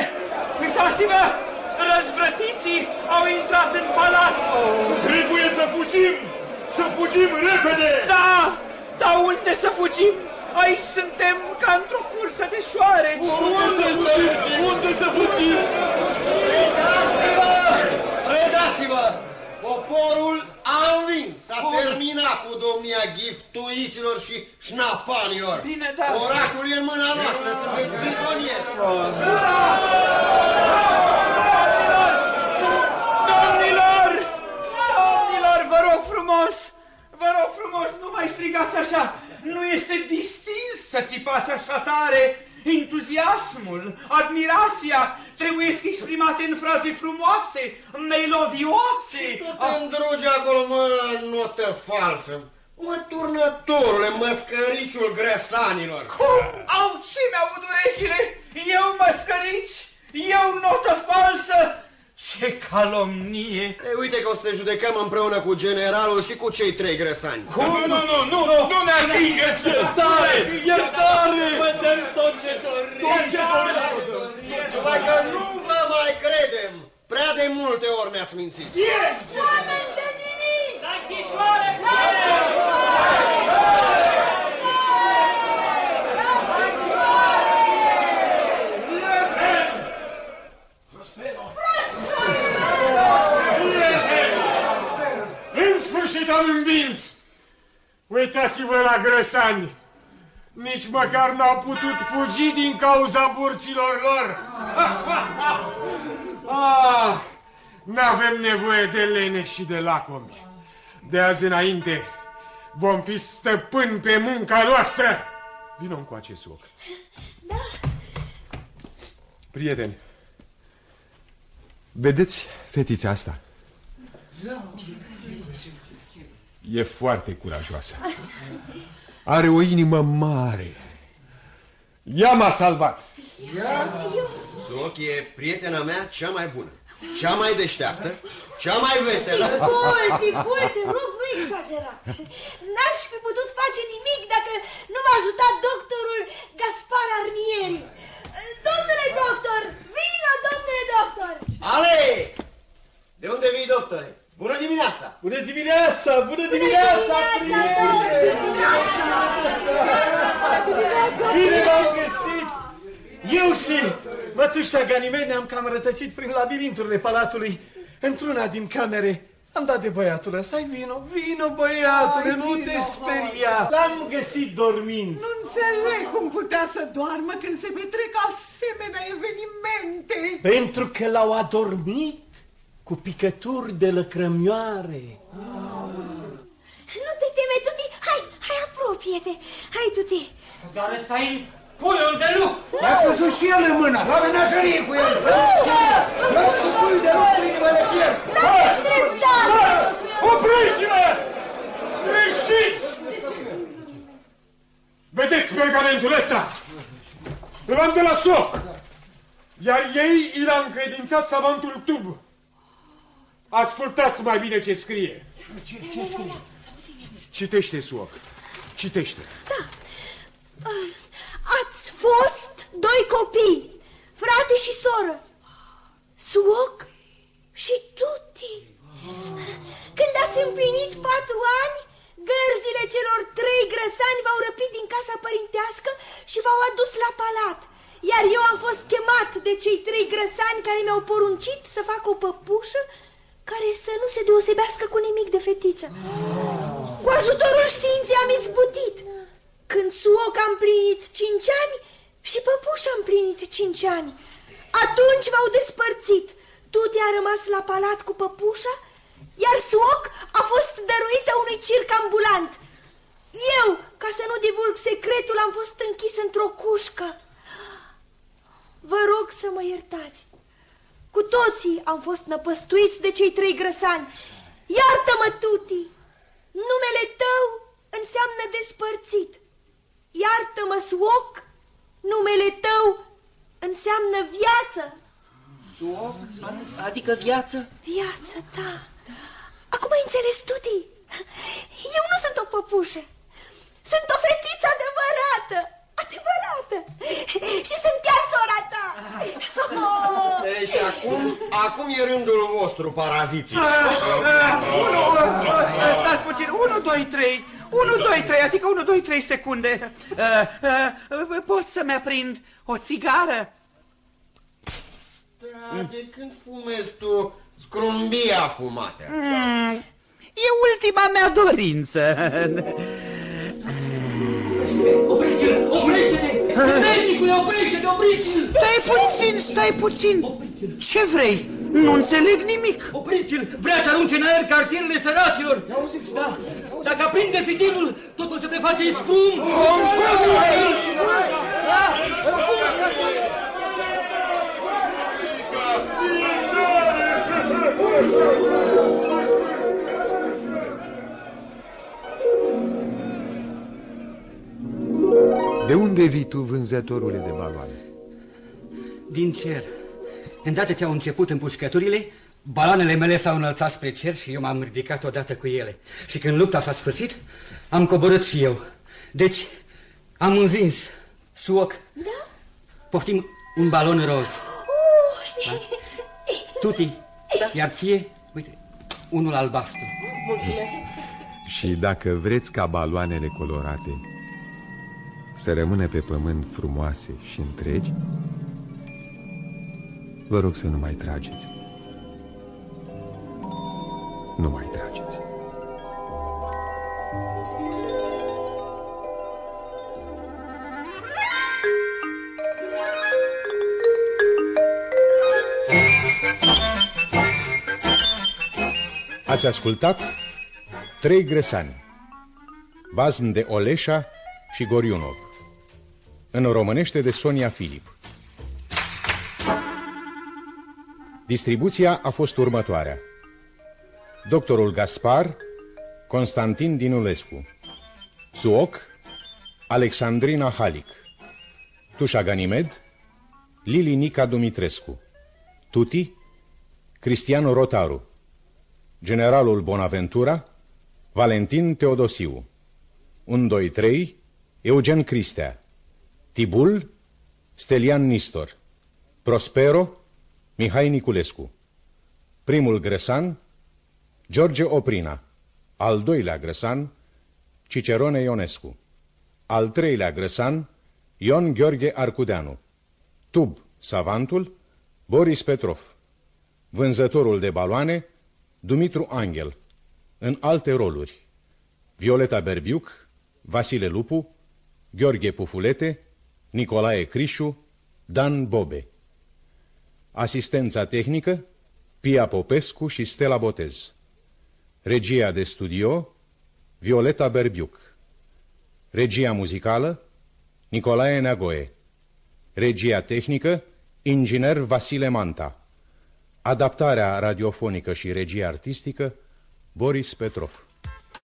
Uitați-vă! Răzvrătiții au intrat în palat! Trebuie să fugim! Să fugim repede! Da! Dar unde să fugim? Aici suntem ca într-o cursă de șoare! Unde să fugim? Unde să fugim? Predați-vă! Predați-vă! Poporul a învins, s-a terminat cu domnia giftuiților și șnapanilor. Bine, da. Orașul e în mâna noastră, sunteți prizonieri. Domnilor! Domnilor, vă rog frumos! Vă rog frumos, nu mai strigați așa! Nu este distins să țipați așa tare! Entuziasmul, admirația trebuie să exprimate în fraze frumoase, melodioase. Te îndrugi acolo, mă, notă falsă. Mă, turnătorule, măscăriciul gresanilor. Cum? Au ce mi-aud urechile? Eu măscărici? Eu notă falsă? Ce calomnie! Ei, uite că o să te judecăm împreună cu generalul și cu cei trei grăsani. Cum? Nu, nu, nu, nu, nu ne atingeți! Iertare! Iertare! Vă dăm tot ce dorim! Tot ce dorim! Numai că nu vă mai credem! Prea de multe ori mi-ați mințit. Yes! Oameni de nimic! La închisoare! În sfârșit am învins! Uitați-vă la grăsani! Nici măcar n-au putut fugi din cauza burților lor! ah, n-avem nevoie de lene și de lacomi. De azi înainte vom fi stăpâni pe munca noastră! Vino încoace, suoc. Da. Prieteni, vedeți fetița asta? E foarte curajoasă. Are o inimă mare. Ea m-a salvat. Suoc e prietena mea cea mai bună, cea mai deșteaptă, cea mai veselă. Ticul, ticul, te rog, nu exagera. N-aș fi putut face nimic dacă nu m-a ajutat doctorul Gaspar Arnieri. Domnule doctor, vină, domnule doctor! Ale! De unde vii, doctore? Bună dimineața! Bună dimineața! Bună dimineața! Bine v-am găsit! Eu și mătușa Ganimede am cam rătăcit prin labirinturile palatului. Într-una din camere am dat de băiatul ăsta, vino, vino băiatule, Hai, nu vino, te speria. L-am găsit dormind. Nu înțeleg cum putea să doarmă când se petrec asemenea evenimente. Pentru că l-au adormit cu picături de lăcrămioare. Nu te teme, Tuti, hai, hai, apropie-te. Hai, Tuti. Dar ăsta e puiul de lup! L-a văzut și el în mână, la menagerie cu el. Lasă pui de lup cu inimă de fier. N-aveți dreptate! Opriți-vă! Ieșiți! Vedeți pergamentul ăsta? Îl am de la soc. Iar ei i l-a încredințat savantul tub. Ascultați mai bine ce scrie. Citește, suoc. Citește. Da. Ah, Ați fost doi copii, frate și soră, suoc și tuti. Când ați împlinit patru ani, gărzile celor trei grăsani v-au răpit din casa părintească și v-au adus la palat. Iar eu am fost chemat de cei trei grăsani care mi-au poruncit să fac o păpușă care să nu se deosebească cu nimic de fetiță. Cu ajutorul științei am izbutit. Când Suoc a împlinit cinci ani și păpușa a împlinit cinci ani. Atunci v-au despărțit. Tuti a rămas la palat cu păpușa, iar Suoc a fost dăruită unui circ ambulant. Eu, ca să nu divulg secretul, am fost închis într-o cușcă. Vă rog să mă iertați. Cu toții am fost năpăstuiți de cei trei grăsani. Iartă-mă, Tuti! Numele tău înseamnă despărțit. Iartă-mă, Suoc! Numele tău înseamnă viață. Suoc? Adică viață? Viață, da. Acum ai înțeles, Tuti? Eu nu sunt o păpușă. Sunt o fetiță adevărată. Adevărată. Și sunt chiar sora ta. Deci acum, acum e rândul vostru, paraziții. Unu, stați puțin, 1, 2, 3, 1, 2, 3, adică 1, 2, 3 secunde. Uh, uh, pot să-mi aprind o țigară? Da, de când fumezi tu scrumbia fumată? Mm, e ultima mea dorință. Opriți-l! Oprește-te! Puternicule, oprește-te, opriți-l! Stai puțin, stai puțin! Ce vrei? Nu înțeleg nimic! Opriți-l! Vrea să arunce în aer cartierele săracilor! Auziți, da! Dacă aprinde fitilul, totul se preface scum! Concurs! Scrum! unde vii tu, vânzătorule de baloane? Din cer. Îndată ce au început împușcăturile, baloanele mele s-au înălțat spre cer și eu m-am ridicat odată cu ele. Și când lupta s-a sfârșit, am coborât și eu. Deci, am învins. Suoc. Da? Poftim un balon roz. Da? Tuti. Da. Iar ție, uite, unul albastru. Mulțumesc. Și dacă vreți ca baloanele colorate să rămână pe pământ frumoase și întregi, vă rog să nu mai trageți. Nu mai trageți. Ați ascultat Trei grăsani Bazm de Oleșa și Goriunov În românește de Sonia Filip. Distribuția a fost următoarea. Doctorul Gaspar Constantin Dinulescu. Suoc Alexandrina Halic. Tușa Ganimed Lili Nica Dumitrescu. Tuti Cristiano Rotaru. Generalul Bonaventura, Valentin Teodosiu, 1, 2, 3, Eugen Cristea, Tibul, Stelian Nistor, Prospero, Mihai Niculescu, primul grăsan, George Oprina, al doilea grăsan, Cicerone Ionescu, al treilea grăsan, Ion Gheorghe Arcudeanu, Tub, savantul, Boris Petrov, vânzătorul de baloane, Dumitru Angel, în alte roluri, Violeta Berbiuc, Vasile Lupu, Gheorghe Pufulete, Nicolae Crișu, Dan Bobe. Asistența tehnică, Pia Popescu și Stella Botez. Regia de studio, Violeta Berbiuc. Regia muzicală, Nicolae Neagoe. Regia tehnică, inginer Vasile Manta. Adaptarea radiofonică și regia artistică Boris Petrov